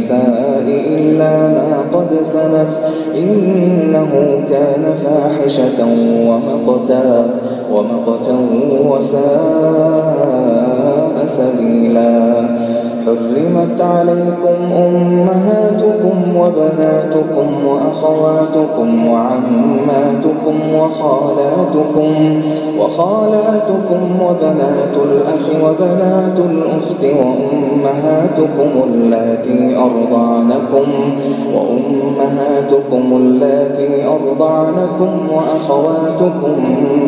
النساء إلا ما قد سلف. إنه كان فاحشة ومقتا ومقتا وساء سبيلا. حرمت عليكم أمهاتكم وبناتكم وأخواتكم وعماتكم وخالاتكم وخالاتكم وبنات الأخ وبنات الأخت وأمهاتكم اللاتي أرضعنكم وأمهاتكم اللاتي أرضعنكم وأخواتكم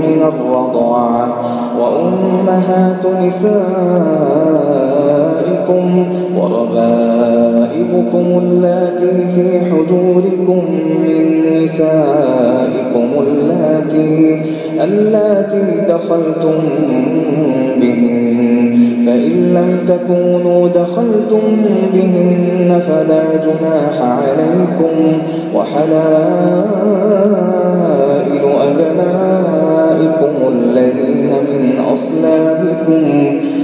من الرضاعة وأمهات نسائكم وربائبكم اللاتي في حجوركم من نسائكم اللاتي اللاتي دخلتم بهن. فإن لم تكونوا دخلتم بهن فلا جناح عليكم وحلائل أبنائكم الذين من أصلابكم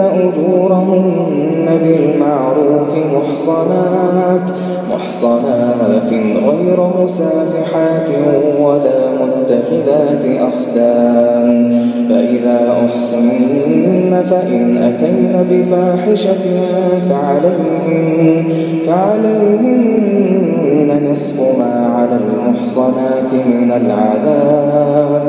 أجورهن بالمعروف محصنات محصنات غير مسافحات ولا متخذات أخدان. فإذا أحسن فإن أتين بفاحشة فعليهن, فعليهن نصف ما على المحصنات من العذاب.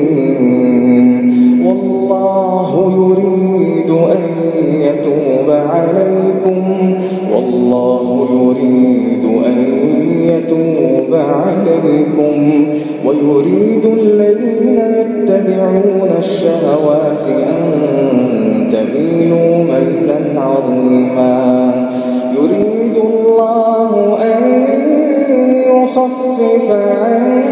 والله يريد أن يتوب عليكم. والله يريد أن يتوب عليكم. ويريد الذين يتبعون الشهوات أن تميلوا ميلا عظيما. يريد الله أن يخفف عنكم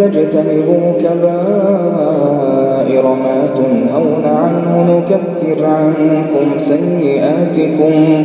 تجتنبوا كبائر ما تنهون عنه نكفر عنكم سيئاتكم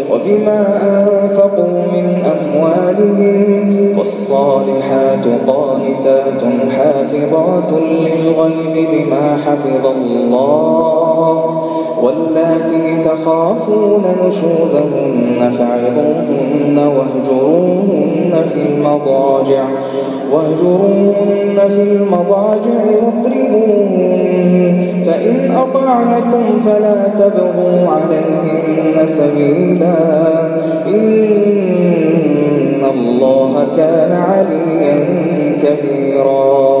وبما أنفقوا من أموالهم فالصالحات قانتات حافظات للغيب بما حفظ الله واللاتي تخافون نشوزهن فعظوهن واهجروهن في المضاجع واهجروهن في المضاجع واضربوهن أطعنكم فلا تبغوا عليهن سبيلا. إن الله كان عليا كبيرا.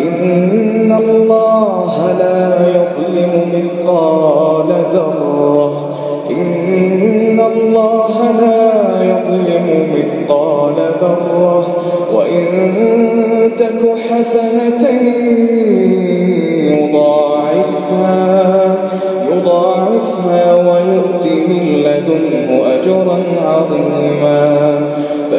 إن الله لا يظلم مثقال ذرة إن الله لا يظلم مثقال ذرة وإن تك حسنة يضاعفها يضاعفها ويؤت من لدنه أجرا عظيما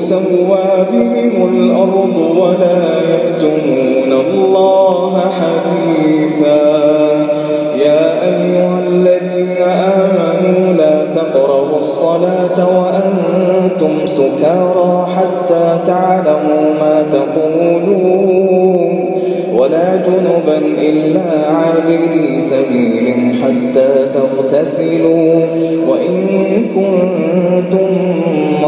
تسوى بهم الأرض ولا يكتمون الله حديثا. يا أيها الذين آمنوا لا تقربوا الصلاة وأنتم سكارى حتى تعلموا ما تقولون. ولا جنبا إلا عابري سبيل حتى تغتسلوا. وإن كنتم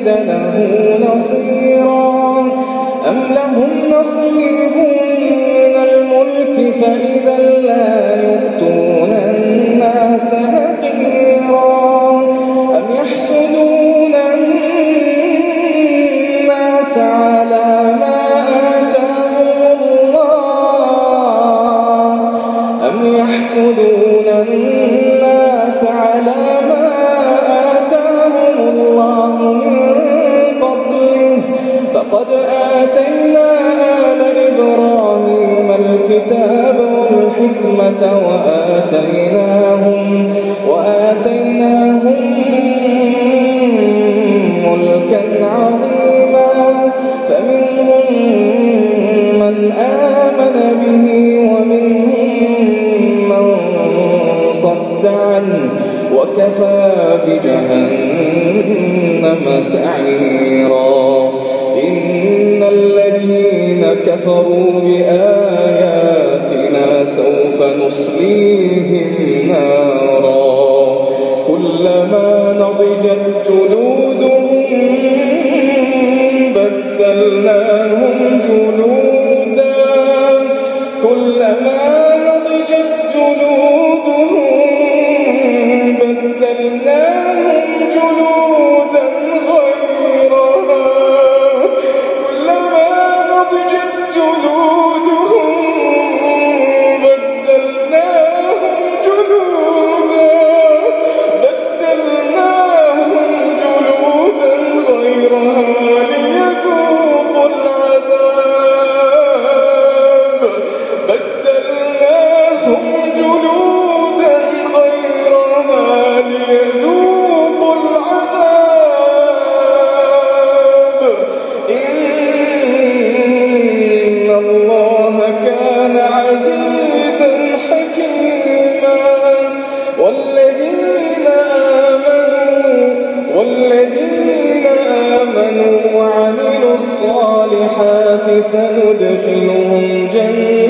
تجد له نصيرا. أم لهم نصيب من الملك فإذا لا يؤتون قد آتينا آل إبراهيم الكتاب والحكمة وآتيناهم سندخلهم جنات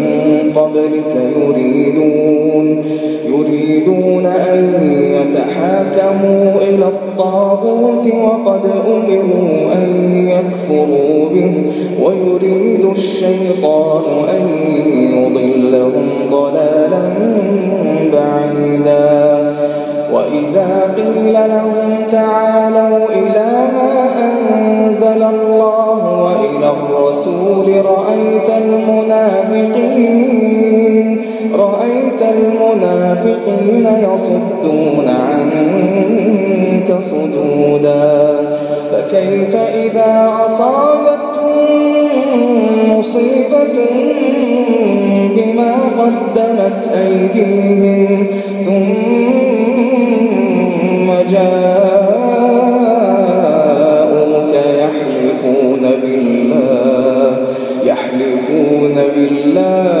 قبلك يريدون يريدون أن يتحاكموا إلى الطاغوت وقد أمروا أن يكفروا به ويريد الشيطان أن يضلهم ضلالا بعيدا. وإذا قيل لهم تعالوا إلى ما أنزل الله الرسول رأيت المنافقين رأيت المنافقين يصدون عنك صدودا فكيف إذا أصابتهم مصيبة بما قدمت أيديهم ثم بالله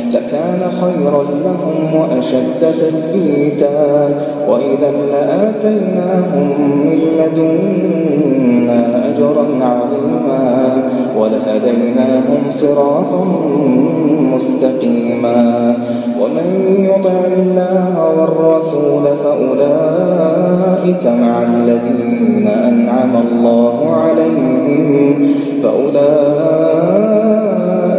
لكان خيرا لهم وأشد تثبيتا وإذا لآتيناهم من لدنا أجرا عظيما ولهديناهم صراطا مستقيما. ومن يطع الله والرسول فأولئك مع الذين أنعم الله عليهم فأولئك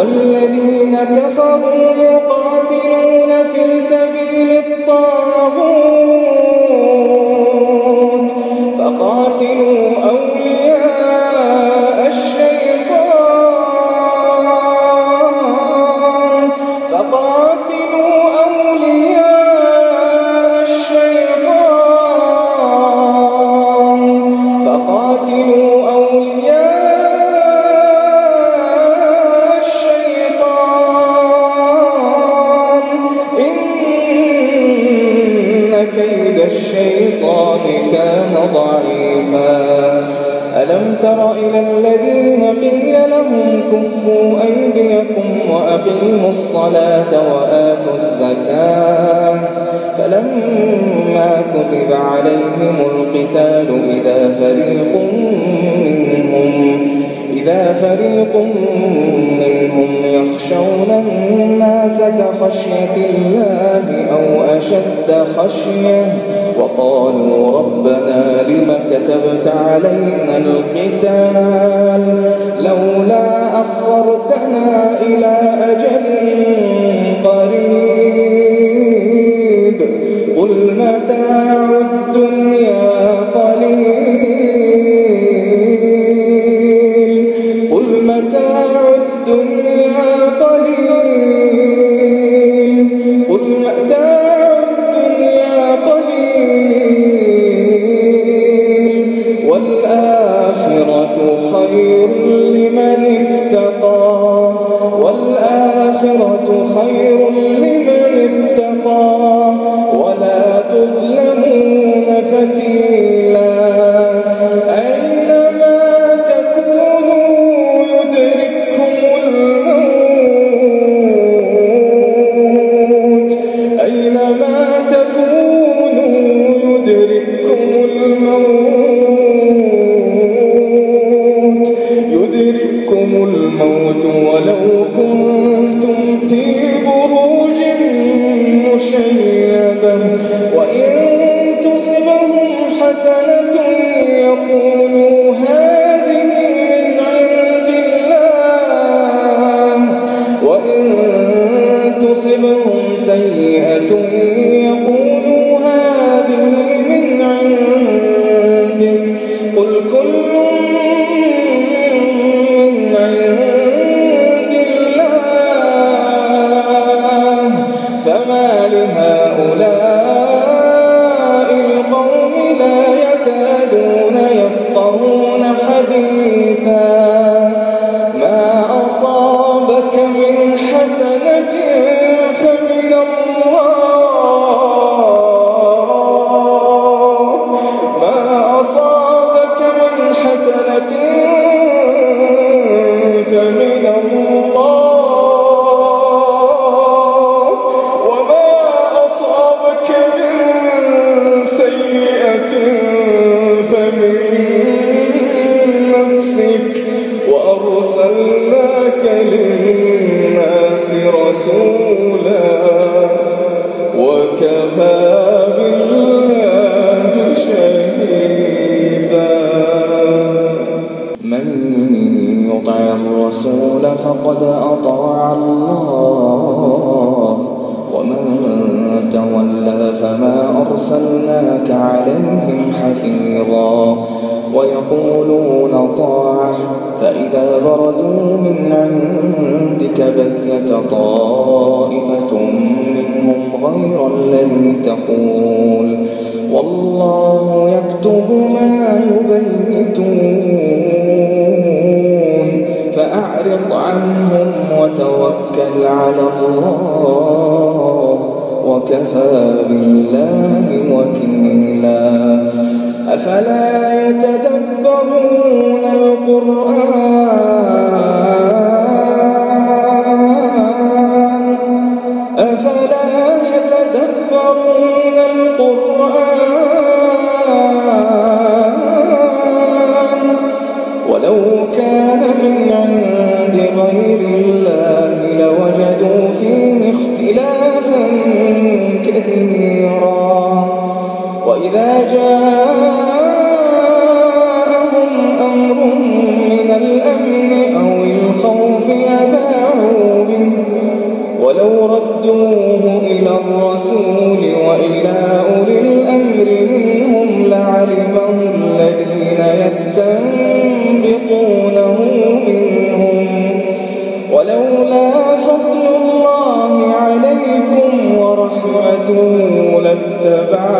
والذين كفروا يقاتلون في سبيل الطاغوت فقاتلوا وأقيموا الصلاة وآتوا الزكاة فلما كتب عليهم القتال إذا فريق منهم إذا فريق منهم يخشون الناس كخشية الله أو أشد خشية وقالوا ربنا لم كتبت علينا القتال لولا أخرتنا إلى أجل الله لوجدوا فيه اختلافا كثيرا. وإذا جاءهم أمر من الأمن أو الخوف أذاعوا به. ولو ردوه إلى الرسول وإلى أولي الأمر منهم لعلمه الذين يستنبطونه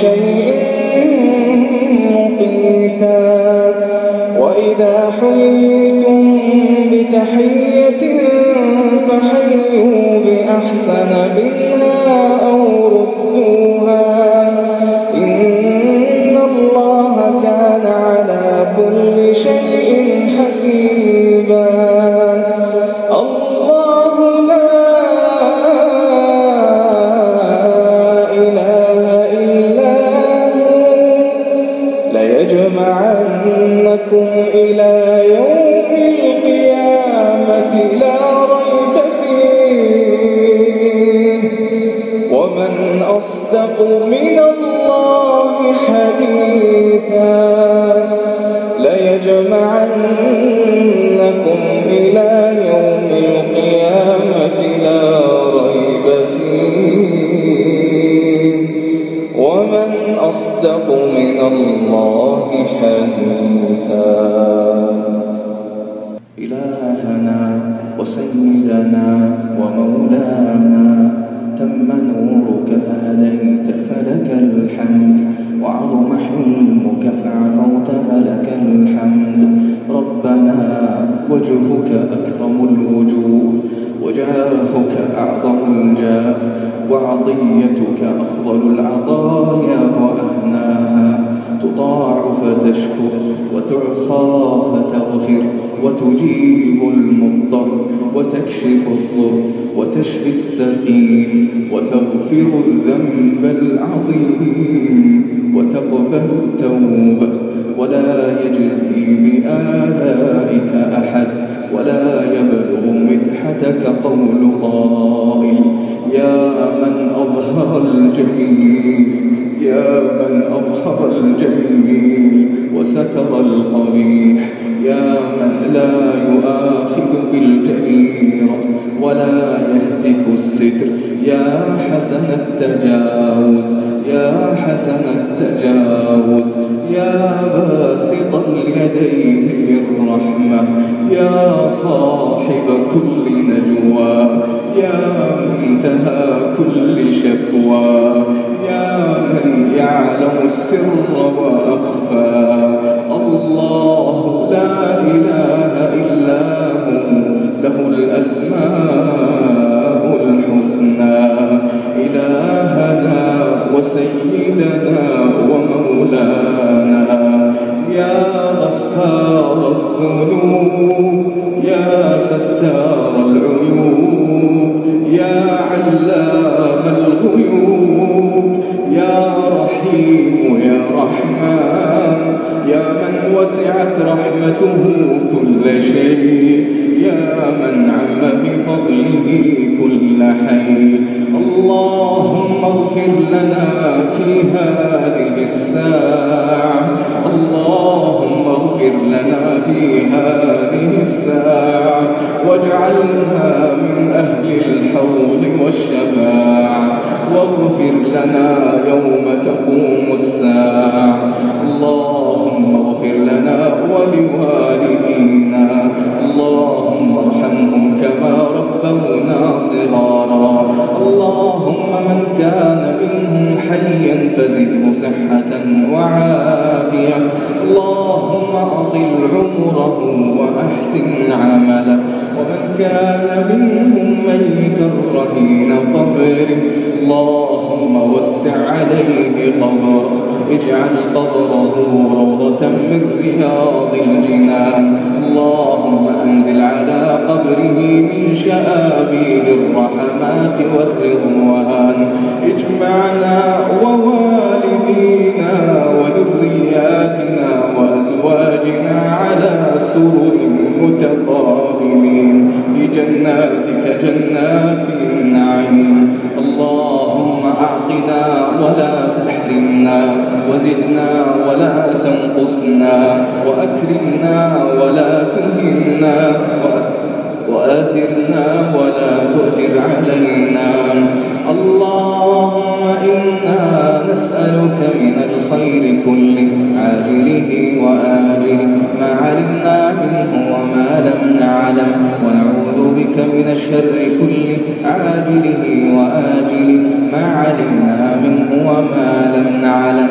شيء مقيتا وإذا حييتم بتحية فحيوا بأحسن منها وعطيتك أفضل العطايا وأهناها. تطاع فتشكر وتعصى فتغفر وتجيب المضطر وتكشف الضر وتشفي السقيم وتغفر الذنب العظيم وتقبل التوبة. ولا يجزي بآلائك أحد. ولا يبلغ مدحتك قول قائل. يا من أظهر الجميل يا من أظهر الجميل وستر القبيح يا من لا يؤاخذ بالجريرة ولا يهتك الستر يا حسن التجاوز يا حسن التجاوز. يا باسط اليدين بالرحمة يا صاحب كل نجوى يا منتهى كل شكوى يا من يعلم السر وأخفى. الله لا إله إلا هو له الأسماء الحسنى. إلهنا وسيدنا ومولانا. يا غفار الذنوب يا ستار العيوب يا علام الغيوب يا رحيم يا رحمن يا من وسعت رحمته كل شيء يا من عم بفضله كل حي. اللهم اغفر لنا في هذه الساعة اغفر لنا في هذه الساعة واجعلنا من أهل الحوض والشفاعة واغفر لنا يوم تقوم الساعة. اللهم اغفر لنا ولوالدينا. اللهم ارحمهم كما ربونا صغارا. اللهم من كان منهم حيا فزده صحة وعافية. اللهم أطل عمره وأحسن عمله. ومن كان منهم ميتا رهين قبره. اللهم وسع عليه قبره اجعل قبره روضة من رياض الجنان. اللهم أنزل على قبره من شآبيب الرحمات والرضوان. اجمعنا ووالدينا وذرياتنا وأزواجنا على سرر متقابلين. في جناتك جنات النعيم. اللهم أعطنا ولا تحرمنا وزدنا ولا تنقصنا وأكرمنا ولا تهنا وآثرنا ولا تؤثر علينا اللهم إنا نسألك من الخير كله عاجله وآجله. ما علمنا منه وما لم نعلم ونعوذ بك من الشر كله عاجله وآجله. ما علمنا منه وما لم نعلم.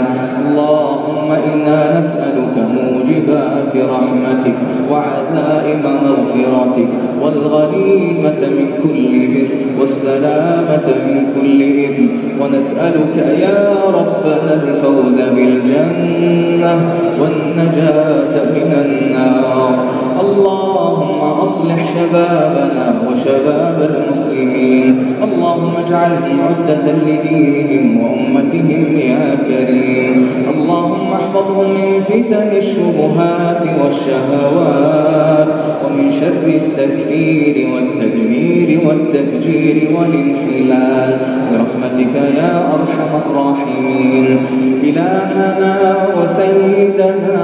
اللهم إنا نسألك موجبات رحمتك وعزائم مغفرتك والغنيمة من كل بر والسلامة من كل إثم. ونسألك يا ربنا الفوز بالجنة والنجاة من النار. اللهم أصلح شبابنا وشباب المسلمين. اللهم اجعلهم عدة لدينهم وأمتهم يا كريم. اللهم احفظهم من فتن الشبهات والشهوات ومن شر التكفير والتدمير والتفجير والانحلال. برحمتك يا أرحم الراحمين. إلهنا وسيدنا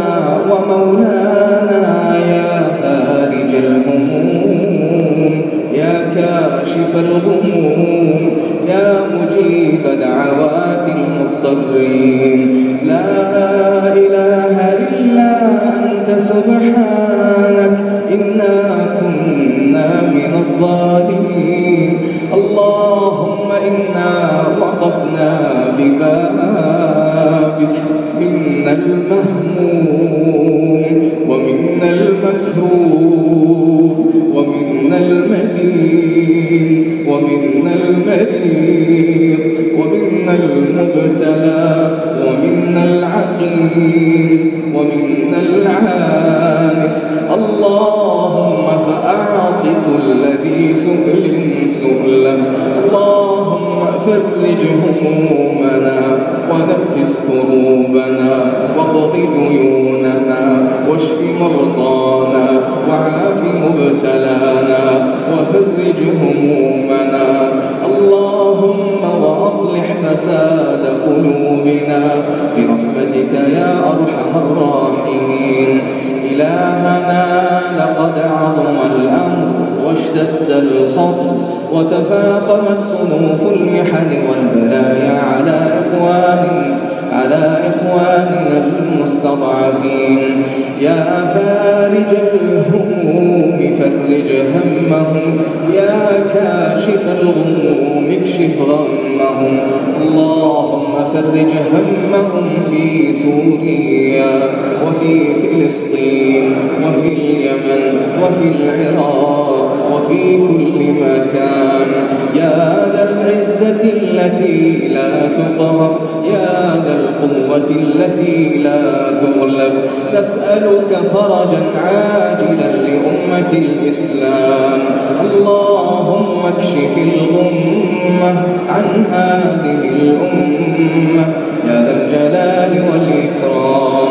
ومولانا يا الهموم يا كاشف الغموم يا مجيب دعوات المضطرين. لا إله إلا أنت سبحانك إنا كنا من الظالمين. اللهم إنا وقفنا ببابك منا المهموم واكشف الغمة عن هذه الأمة. يا ذا الجلال والإكرام.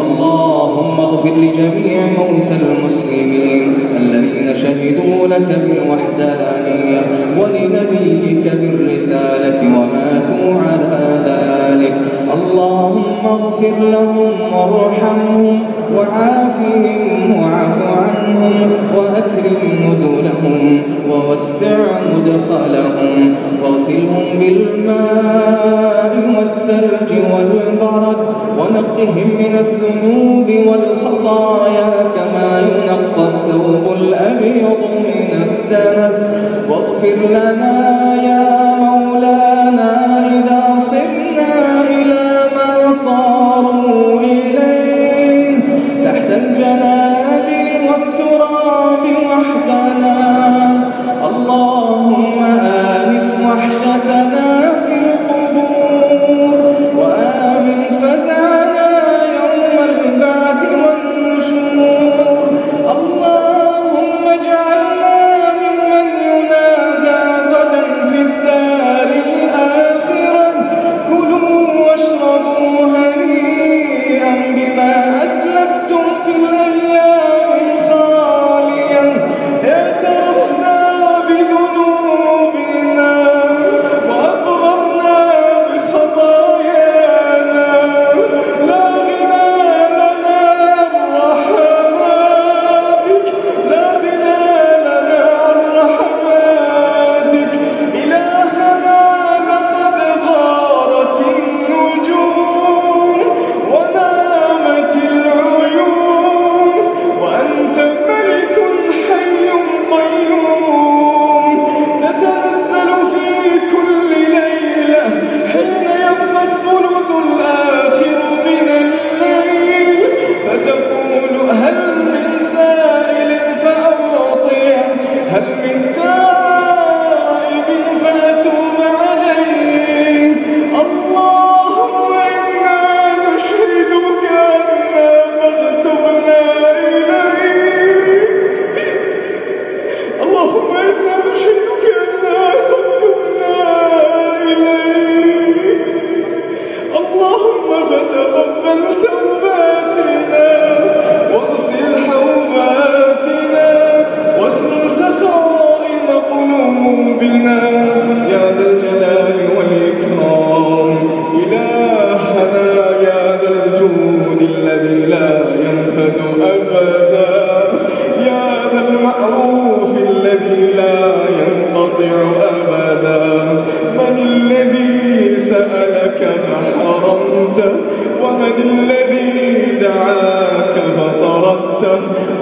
اللهم اغفر لجميع موتى المسلمين الذين شهدوا لك بالوحدانية ولنبيك بالرسالة وماتوا على ذلك. اللهم اغفر لهم وارحمهم وعافهم واعف عنهم وأكرم نزلهم ووسعهم مدخلهم واغسلهم بالماء والثلج والبرد ونقهم من الذنوب والخطايا كما ينقى الثوب الأبيض من الدنس. واغفر لنا يا رب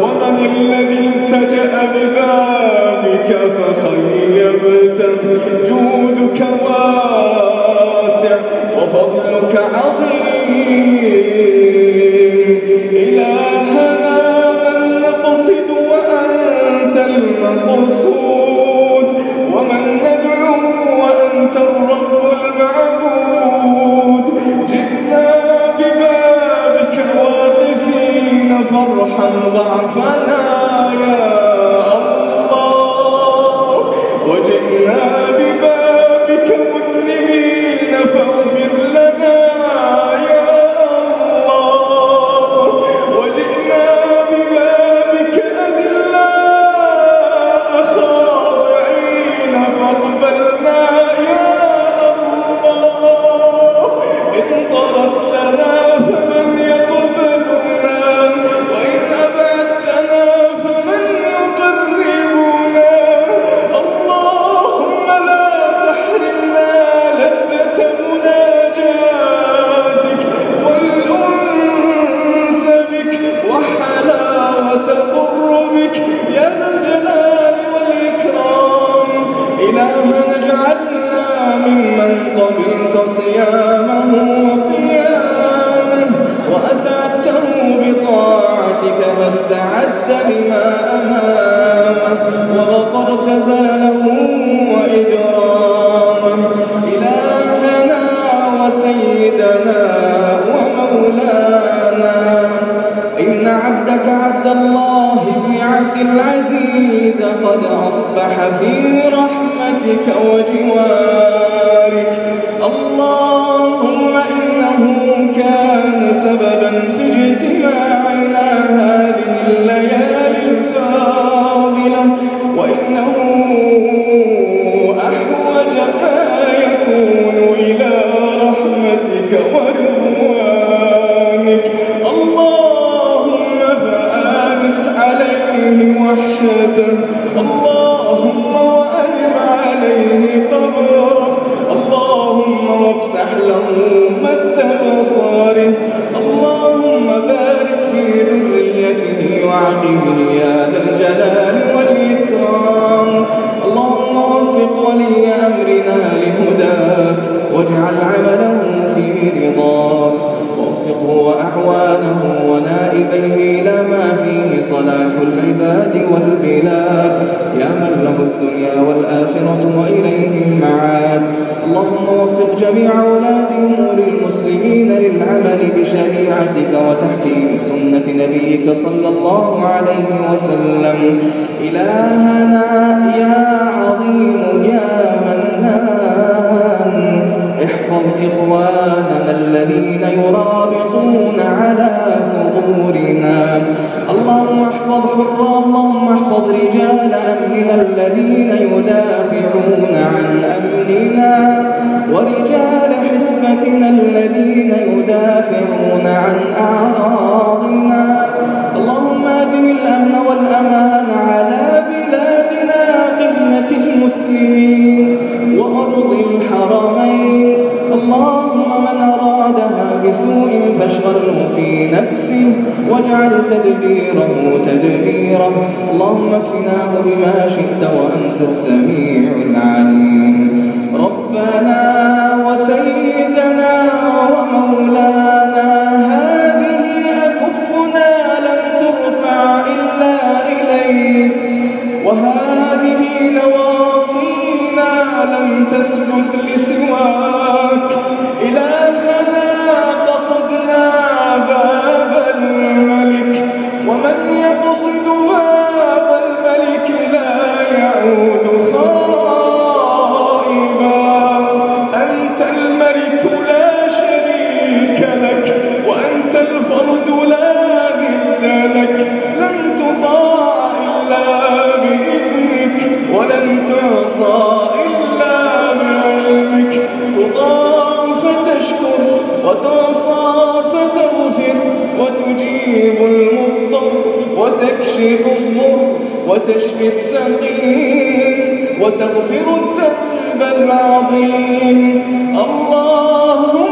ومن الذي التجأ ببابك فخيبته جودك واسع وفضلك عظيم. وتكشف الضر وتشفي السقيم وتغفر الذنب العظيم. اللهم